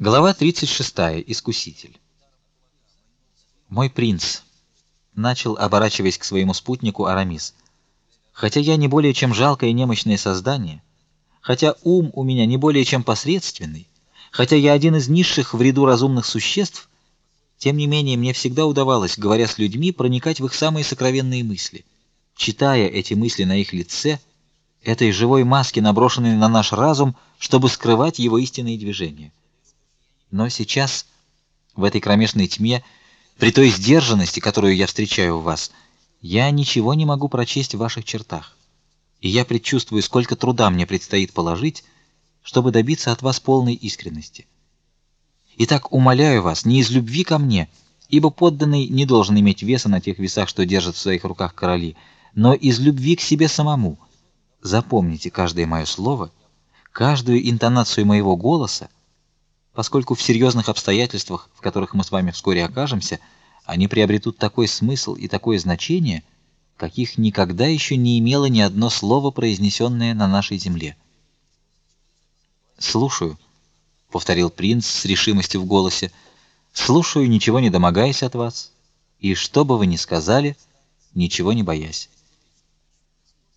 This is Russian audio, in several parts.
Глава 36. Искуситель. Мой принц начал, оборачиваясь к своему спутнику Арамис. Хотя я не более чем жалкое и немощное создание, хотя ум у меня не более чем посредственный, хотя я один из низших в ряду разумных существ, тем не менее мне всегда удавалось, говоря с людьми, проникать в их самые сокровенные мысли, читая эти мысли на их лице, этой живой маске, наброшенной на наш разум, чтобы скрывать его истинные движения. Но сейчас, в этой кромешной тьме, при той сдержанности, которую я встречаю в вас, я ничего не могу прочесть в ваших чертах. И я предчувствую, сколько труда мне предстоит положить, чтобы добиться от вас полной искренности. Итак, умоляю вас, не из любви ко мне, ибо подданный не должен иметь веса на тех весах, что держат в своих руках короли, но из любви к себе самому. Запомните каждое мое слово, каждую интонацию моего голоса, поскольку в серьезных обстоятельствах, в которых мы с вами вскоре окажемся, они приобретут такой смысл и такое значение, каких никогда еще не имело ни одно слово, произнесенное на нашей земле. Слушаю, повторил принц с решимостью в голосе. Слушаю, ничего не домогаясь от вас, и что бы вы ни сказали, ничего не боясь.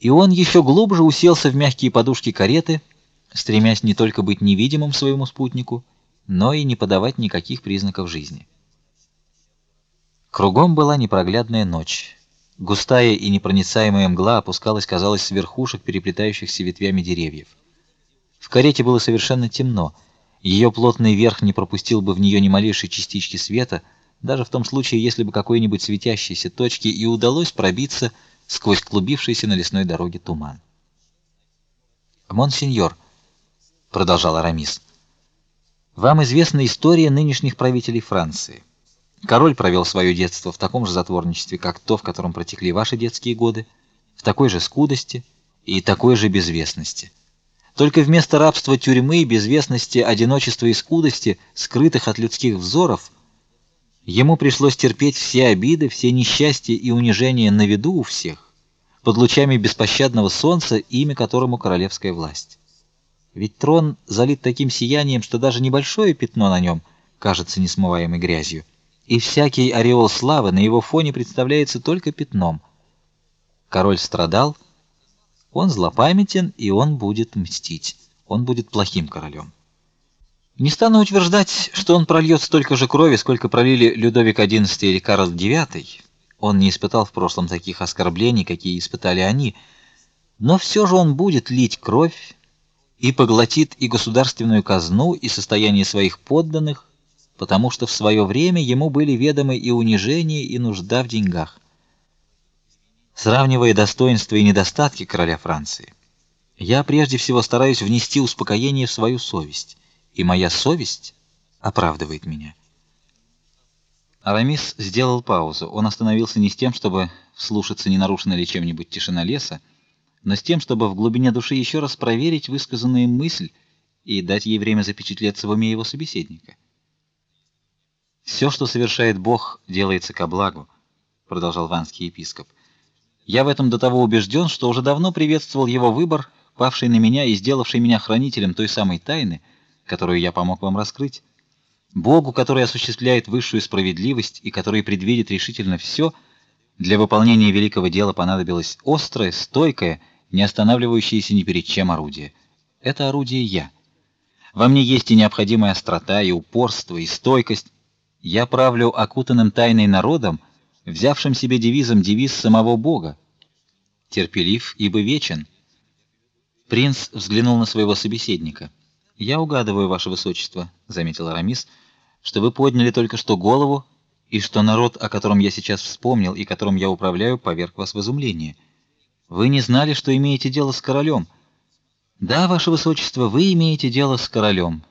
И он еще глубже уселся в мягкие подушки кареты, стремясь не только быть невидимым своему спутнику, но и не подавать никаких признаков жизни. Кругом была непроглядная ночь. Густая и непроницаемая мгла опускалась, казалось, с верхушек переплетающихся ветвями деревьев. В карете было совершенно темно. Ее плотный верх не пропустил бы в нее ни малейшей частички света, даже в том случае, если бы какой-нибудь светящейся точке и удалось пробиться сквозь клубившийся на лесной дороге туман. "Монсеньор", продолжал Арамис. Вам известна история нынешних правителей Франции. Король провел свое детство в таком же затворничестве, как то, в котором протекли ваши детские годы, в такой же скудости и такой же безвестности. Только вместо рабства тюрьмы, безвестности, одиночества и скудости, скрытых от людских взоров, ему пришлось терпеть все обиды, все несчастья и унижения на виду у всех, под лучами беспощадного солнца, имя которому королевская власть. Ведь трон залит таким сиянием, что даже небольшое пятно на нем кажется несмываемой грязью, и всякий ореол славы на его фоне представляется только пятном. Король страдал, он злопамятен, и он будет мстить. Он будет плохим королем. Не стану утверждать, что он прольет столько же крови, сколько пролили Людовик XI или Карл IX. Он не испытал в прошлом таких оскорблений, какие испытали они, но все же он будет лить кровь и поглотит и государственную казну, и состояние своих подданных, потому что в свое время ему были ведомы и унижение, и нужда в деньгах. Сравнивая достоинства и недостатки короля Франции, я прежде всего стараюсь внести успокоение в свою совесть, и моя совесть оправдывает меня. Арамис сделал паузу. Он остановился не с тем, чтобы слушаться, не нарушена ли чем-нибудь тишина леса, но с тем, чтобы в глубине души еще раз проверить высказанную мысль и дать ей время запечатлеться в уме его собеседника. Все, что совершает Бог, делается ко благу, продолжал ванский епископ. Я в этом до того убежден, что уже давно приветствовал его выбор, павший на меня и сделавший меня хранителем той самой тайны, которую я помог вам раскрыть. Богу, который осуществляет высшую справедливость и который предвидит решительно все, для выполнения великого дела понадобилось острое, стойкое не останавливающееся ни перед чем орудие. Это орудие я. Во мне есть и необходимая острота, и упорство, и стойкость. Я правлю окутанным тайной народом, взявшим себе девизом девиз самого Бога: терпелив, ибо вечен. Принц взглянул на своего собеседника. Я угадываю, ваше высочество, заметил Арамис, что вы подняли только что голову и что народ, о котором я сейчас вспомнил и которым я управляю, поверг вас в изумление. Вы не знали, что имеете дело с королем. Да, ваше высочество, вы имеете дело с королем,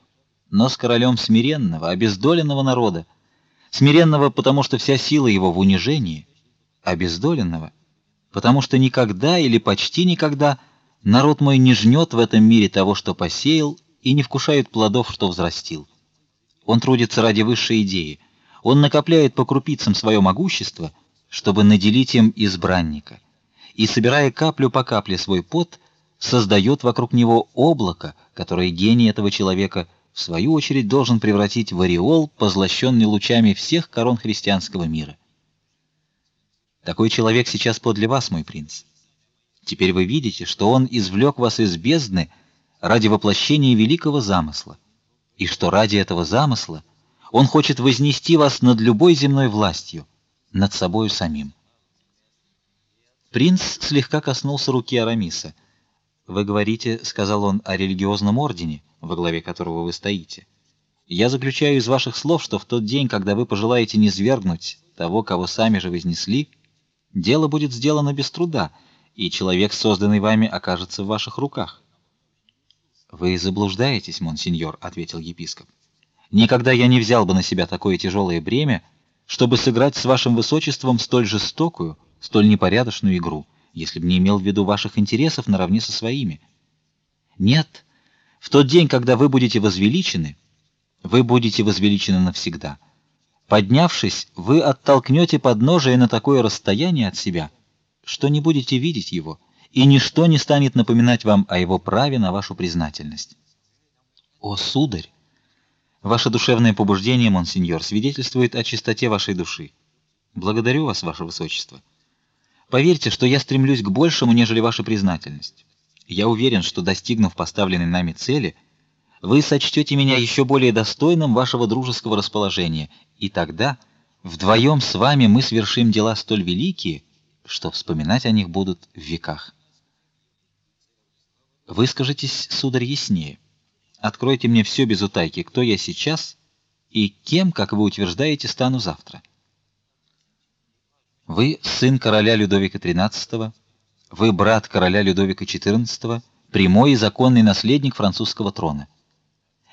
но с королем смиренного, обездоленного народа. Смиренного, потому что вся сила его в унижении, обездоленного, потому что никогда или почти никогда народ мой не жнет в этом мире того, что посеял, и не вкушает плодов, что взрастил. Он трудится ради высшей идеи. Он накопляет по крупицам свое могущество, чтобы наделить им избранника и, собирая каплю по капле свой пот, создает вокруг него облако, которое гений этого человека в свою очередь должен превратить в ореол, позлощенный лучами всех корон христианского мира. Такой человек сейчас подле вас, мой принц. Теперь вы видите, что он извлек вас из бездны ради воплощения великого замысла, и что ради этого замысла он хочет вознести вас над любой земной властью, над собою самим. Принц слегка коснулся руки Арамиса. Вы говорите, сказал он, о религиозном ордене, во главе которого вы стоите. Я заключаю из ваших слов, что в тот день, когда вы пожелаете низвергнуть того, кого сами же вознесли, дело будет сделано без труда, и человек, созданный вами, окажется в ваших руках. Вы заблуждаетесь, монсеньор, ответил епископ. Никогда я не взял бы на себя такое тяжелое бремя, чтобы сыграть с вашим высочеством столь жестокую, столь непорядочную игру, если бы не имел в виду ваших интересов наравне со своими. Нет, в тот день, когда вы будете возвеличены, вы будете возвеличены навсегда. Поднявшись, вы оттолкнете подножие на такое расстояние от себя, что не будете видеть его, и ничто не станет напоминать вам о его праве на вашу признательность. О, сударь, ваше душевное побуждение, монсеньор, свидетельствует о чистоте вашей души. Благодарю вас, ваше высочество. Поверьте, что я стремлюсь к большему, нежели ваша признательность. Я уверен, что достигнув поставленной нами цели, вы сочтете меня еще более достойным вашего дружеского расположения, и тогда вдвоем с вами мы свершим дела столь великие, что вспоминать о них будут в веках. Выскажитесь, сударь, яснее. Откройте мне все без утайки, кто я сейчас и кем, как вы утверждаете, стану завтра. Вы сын короля Людовика XIII, вы брат короля Людовика XIV, прямой и законный наследник французского трона.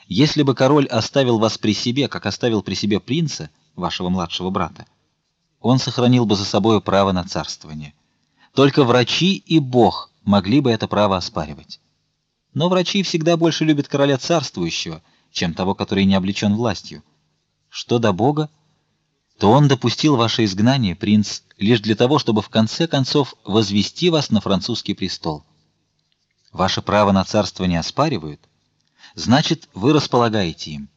Если бы король оставил вас при себе, как оставил при себе принца, вашего младшего брата, он сохранил бы за собой право на царствование. Только врачи и Бог могли бы это право оспаривать. Но врачи всегда больше любят короля царствующего, чем того, который не облечен властью. Что до Бога, то он допустил ваше изгнание, принц, лишь для того, чтобы в конце концов возвести вас на французский престол. Ваше право на царство не оспаривают, значит, вы располагаете им.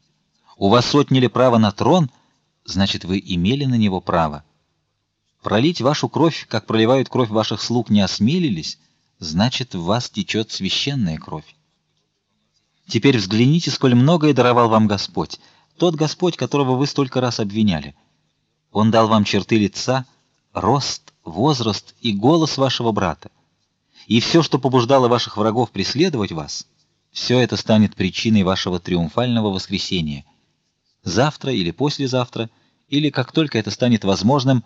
У вас отняли право на трон, значит, вы имели на него право. Пролить вашу кровь, как проливают кровь ваших слуг, не осмелились, значит, в вас течет священная кровь. Теперь взгляните, сколь многое даровал вам Господь, тот Господь, которого вы столько раз обвиняли. Он дал вам черты лица, рост, возраст и голос вашего брата. И все, что побуждало ваших врагов преследовать вас, все это станет причиной вашего триумфального воскресения. Завтра или послезавтра, или как только это станет возможным,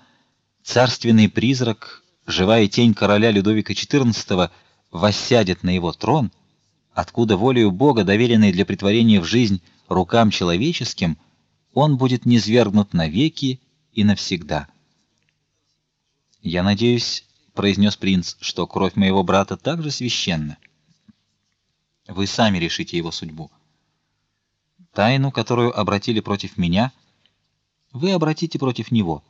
царственный призрак, живая тень короля Людовика XIV, воссядет на его трон, откуда волею Бога, доверенной для притворения в жизнь рукам человеческим, он будет низвергнут навеки и навсегда. Я надеюсь, произнес принц, что кровь моего брата также священна. Вы сами решите его судьбу. Тайну, которую обратили против меня, вы обратите против него.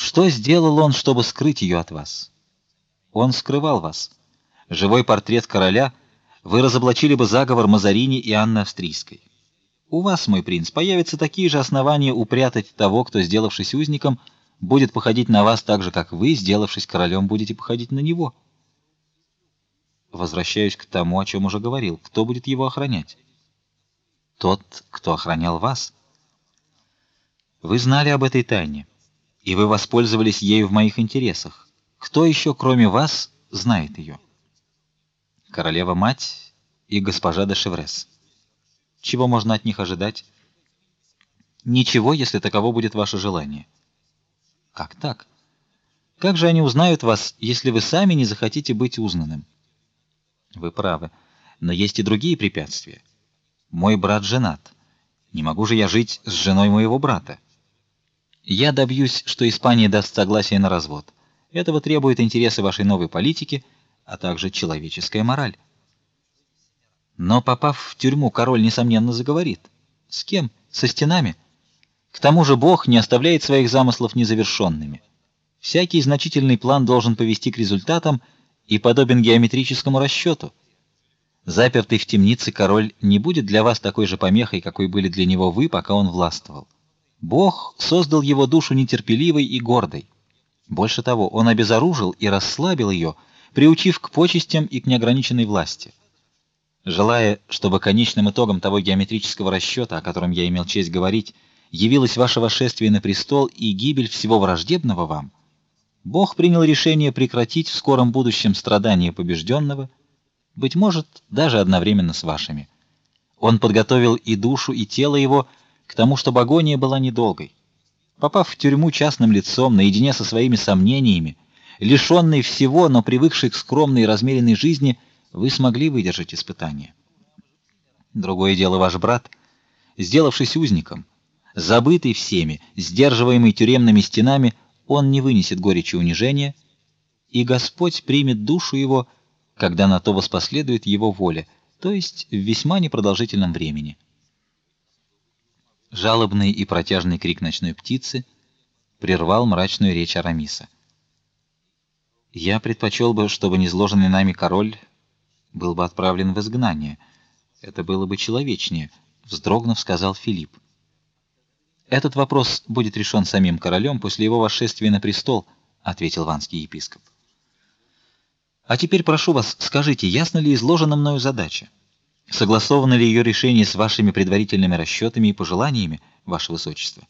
Что сделал он, чтобы скрыть ее от вас? Он скрывал вас. Живой портрет короля вы разоблачили бы заговор Мазарини и Анны Австрийской. У вас, мой принц, появятся такие же основания упрятать того, кто, сделавшись узником, будет походить на вас так же, как вы, сделавшись королем, будете походить на него. Возвращаюсь к тому, о чем уже говорил. Кто будет его охранять? Тот, кто охранял вас. Вы знали об этой тайне, и вы воспользовались ею в моих интересах. Кто еще, кроме вас, знает ее? Королева мать и госпожа де Шеврес. Чего можно от них ожидать? Ничего, если таково будет ваше желание. Как так? Как же они узнают вас, если вы сами не захотите быть узнанным? Вы правы, но есть и другие препятствия. Мой брат женат. Не могу же я жить с женой моего брата. Я добьюсь, что Испания даст согласие на развод. Этого требуют интересы вашей новой политики, а также человеческая мораль. Но попав в тюрьму, король несомненно заговорит. С кем? Со стенами. К тому же Бог не оставляет своих замыслов незавершенными. Всякий значительный план должен повести к результатам и подобен геометрическому расчету. Запертый в темнице король не будет для вас такой же помехой, какой были для него вы, пока он властвовал. Бог создал его душу нетерпеливой и гордой. Больше того, он обезоружил и расслабил ее, приучив к почестям и к неограниченной власти. Желая, чтобы конечным итогом того геометрического расчета, о котором я имел честь говорить, явилось ваше восшествие на престол и гибель всего враждебного вам, Бог принял решение прекратить в скором будущем страдания побежденного быть может, даже одновременно с вашими. Он подготовил и душу, и тело его к тому, чтобы агония была недолгой. Попав в тюрьму частным лицом, наедине со своими сомнениями, лишенный всего, но привыкший к скромной и размеренной жизни, вы смогли выдержать испытание. Другое дело ваш брат, сделавшись узником, забытый всеми, сдерживаемый тюремными стенами, он не вынесет горечи унижения, и Господь примет душу его когда на то воспоследует его воля, то есть в весьма непродолжительном времени. Жалобный и протяжный крик ночной птицы прервал мрачную речь Арамиса. Я предпочел бы, чтобы незложенный нами король был бы отправлен в изгнание. Это было бы человечнее, вздрогнув, сказал Филипп. Этот вопрос будет решен самим королем после его восшествия на престол, ответил ванский епископ. А теперь прошу вас, скажите, ясно ли изложена мною задача? Согласовано ли ее решение с вашими предварительными расчетами и пожеланиями, ваше высочество?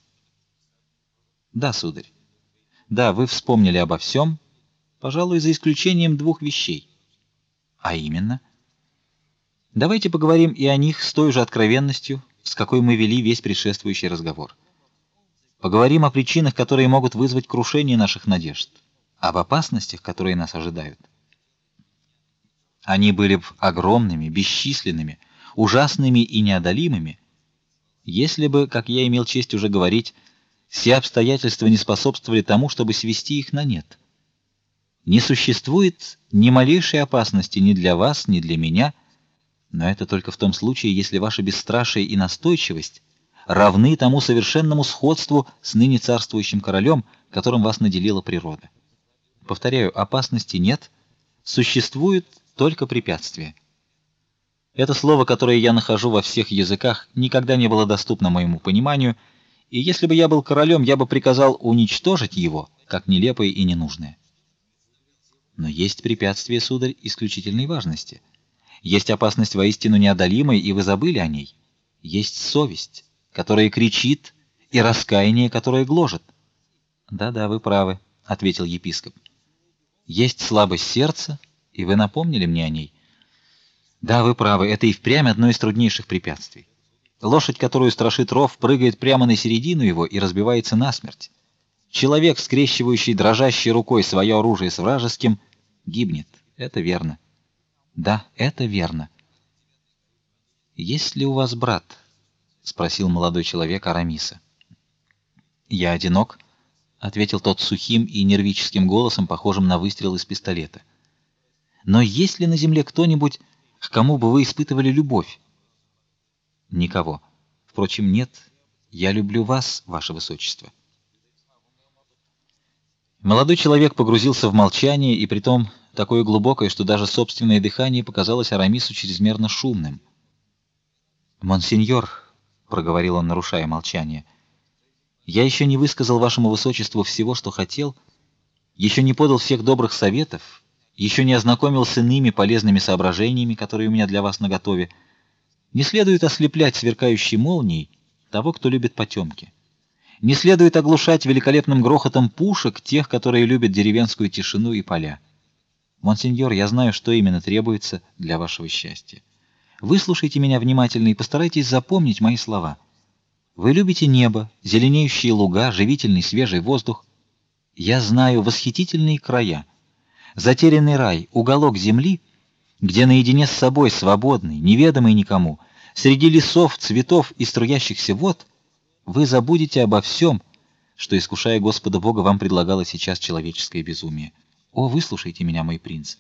Да, сударь. Да, вы вспомнили обо всем, пожалуй, за исключением двух вещей. А именно, давайте поговорим и о них с той же откровенностью, с какой мы вели весь предшествующий разговор. Поговорим о причинах, которые могут вызвать крушение наших надежд, об опасностях, которые нас ожидают. Они были бы огромными, бесчисленными, ужасными и неодолимыми, если бы, как я имел честь уже говорить, все обстоятельства не способствовали тому, чтобы свести их на нет. Не существует ни малейшей опасности ни для вас, ни для меня, но это только в том случае, если ваше бесстрашие и настойчивость равны тому совершенному сходству с ныне царствующим королем, которым вас наделила природа. Повторяю, опасности нет, существует только препятствие. Это слово, которое я нахожу во всех языках, никогда не было доступно моему пониманию, и если бы я был королем, я бы приказал уничтожить его, как нелепое и ненужное. Но есть препятствие, сударь, исключительной важности. Есть опасность воистину неодолимая, и вы забыли о ней. Есть совесть, которая кричит, и раскаяние, которое гложет. Да-да, вы правы, ответил епископ. Есть слабость сердца, и вы напомнили мне о ней. Да, вы правы, это и впрямь одно из труднейших препятствий. Лошадь, которую страшит ров, прыгает прямо на середину его и разбивается насмерть. Человек, скрещивающий дрожащей рукой свое оружие с вражеским, гибнет. Это верно. Да, это верно. Есть ли у вас брат? спросил молодой человек Арамиса. Я одинок, ответил тот сухим и нервическим голосом, похожим на выстрел из пистолета. Но есть ли на земле кто-нибудь, к кому бы вы испытывали любовь? Никого. Впрочем, нет. Я люблю вас, ваше высочество. Молодой человек погрузился в молчание, и притом такое глубокое, что даже собственное дыхание показалось Арамису чрезмерно шумным. "Монсеньор", проговорил он, нарушая молчание. "Я еще не высказал вашему высочеству всего, что хотел, еще не подал всех добрых советов, еще не ознакомил с иными полезными соображениями, которые у меня для вас наготове. Не следует ослеплять сверкающей молнией того, кто любит потемки. Не следует оглушать великолепным грохотом пушек тех, которые любят деревенскую тишину и поля. Монсеньор, я знаю, что именно требуется для вашего счастья. Выслушайте меня внимательно и постарайтесь запомнить мои слова. Вы любите небо, зеленеющие луга, живительный свежий воздух. Я знаю восхитительные края затерянный рай, уголок земли, где наедине с собой свободный, неведомый никому, среди лесов, цветов и струящихся вод, вы забудете обо всем, что искушая Господа Бога вам предлагало сейчас человеческое безумие. О, выслушайте меня, мой принц.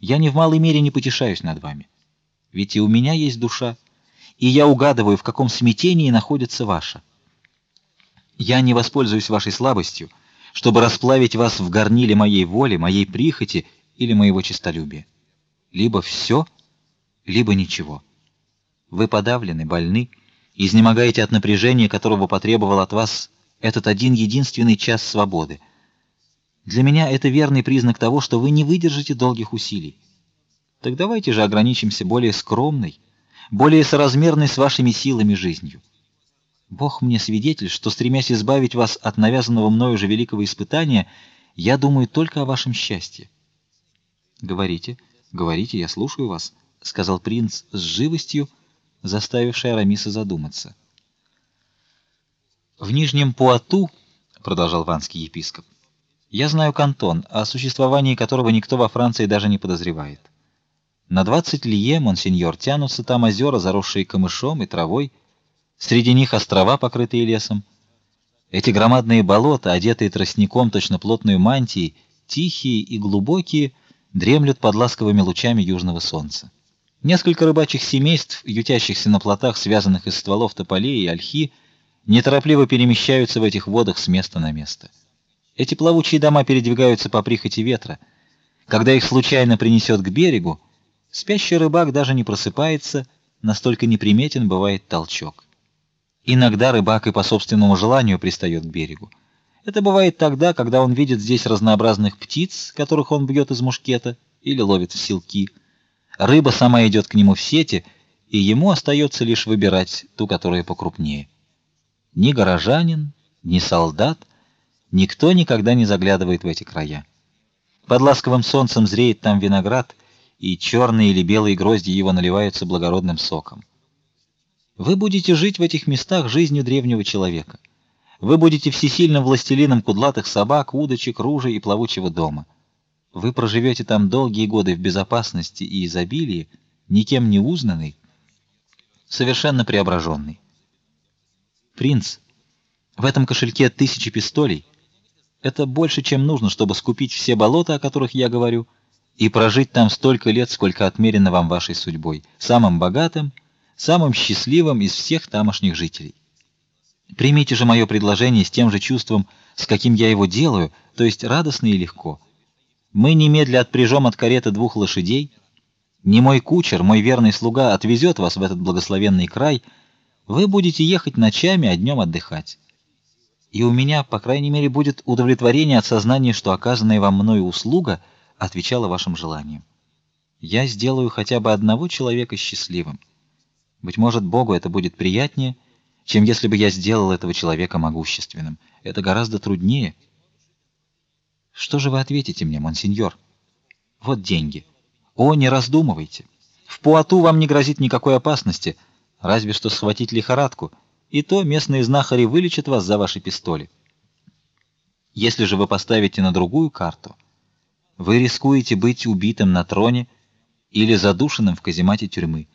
Я ни в малой мере не потешаюсь над вами. Ведь и у меня есть душа, и я угадываю, в каком смятении находится ваша. Я не воспользуюсь вашей слабостью, чтобы расплавить вас в горниле моей воли, моей прихоти или моего честолюбия. Либо все, либо ничего. Вы подавлены, больны, изнемогаете от напряжения, которого потребовал от вас этот один единственный час свободы. Для меня это верный признак того, что вы не выдержите долгих усилий. Так давайте же ограничимся более скромной, более соразмерной с вашими силами жизнью. Бог мне свидетель, что стремясь избавить вас от навязанного мною же великого испытания, я думаю только о вашем счастье. Говорите, говорите, я слушаю вас, сказал принц с живостью, заставившей Арамиса задуматься. В Нижнем Пуату, продолжал ванский епископ, я знаю кантон, о существовании которого никто во Франции даже не подозревает. На двадцать лье, монсеньор, тянутся там озера, заросшие камышом и травой, среди них острова, покрытые лесом. Эти громадные болота, одетые тростником точно плотной мантией, тихие и глубокие, дремлют под ласковыми лучами южного солнца. Несколько рыбачьих семейств, ютящихся на плотах, связанных из стволов тополей и ольхи, неторопливо перемещаются в этих водах с места на место. Эти плавучие дома передвигаются по прихоти ветра. Когда их случайно принесет к берегу, спящий рыбак даже не просыпается, настолько неприметен бывает толчок. Иногда рыбак и по собственному желанию пристает к берегу. Это бывает тогда, когда он видит здесь разнообразных птиц, которых он бьет из мушкета или ловит в силки. Рыба сама идет к нему в сети, и ему остается лишь выбирать ту, которая покрупнее. Ни горожанин, ни солдат Никто никогда не заглядывает в эти края. Под ласковым солнцем зреет там виноград, и черные или белые грозди его наливаются благородным соком. Вы будете жить в этих местах жизнью древнего человека. Вы будете всесильным властелином кудлатых собак, удочек, ружей и плавучего дома. Вы проживете там долгие годы в безопасности и изобилии, никем не узнанный, совершенно преображенный. Принц, в этом кошельке тысячи пистолей, это больше, чем нужно, чтобы скупить все болота, о которых я говорю, и прожить там столько лет, сколько отмерено вам вашей судьбой, самым богатым, самым счастливым из всех тамошних жителей. Примите же мое предложение с тем же чувством, с каким я его делаю, то есть радостно и легко. Мы немедля отпряжем от кареты двух лошадей. Не мой кучер, мой верный слуга отвезет вас в этот благословенный край. Вы будете ехать ночами, а днем отдыхать и у меня, по крайней мере, будет удовлетворение от сознания, что оказанная вам мною услуга отвечала вашим желаниям. Я сделаю хотя бы одного человека счастливым. Быть может, Богу это будет приятнее, чем если бы я сделал этого человека могущественным. Это гораздо труднее. Что же вы ответите мне, монсеньор? Вот деньги. О, не раздумывайте. В Пуату вам не грозит никакой опасности, разве что схватить лихорадку и то местные знахари вылечат вас за ваши пистоли. Если же вы поставите на другую карту, вы рискуете быть убитым на троне или задушенным в каземате тюрьмы.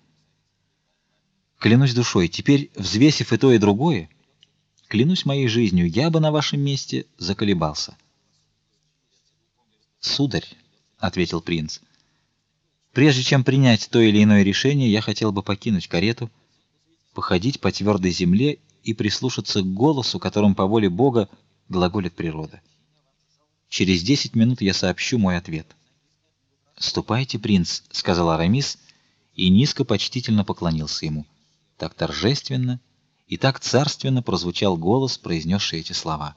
Клянусь душой, теперь, взвесив и то, и другое, клянусь моей жизнью, я бы на вашем месте заколебался. Сударь, ответил принц. Прежде чем принять то или иное решение, я хотел бы покинуть карету походить по твердой земле и прислушаться к голосу, которым по воле Бога глаголит природа. Через десять минут я сообщу мой ответ. "Ступайте, принц", сказал Арамис и низко почтительно поклонился ему. Так торжественно и так царственно прозвучал голос, произнесший эти слова.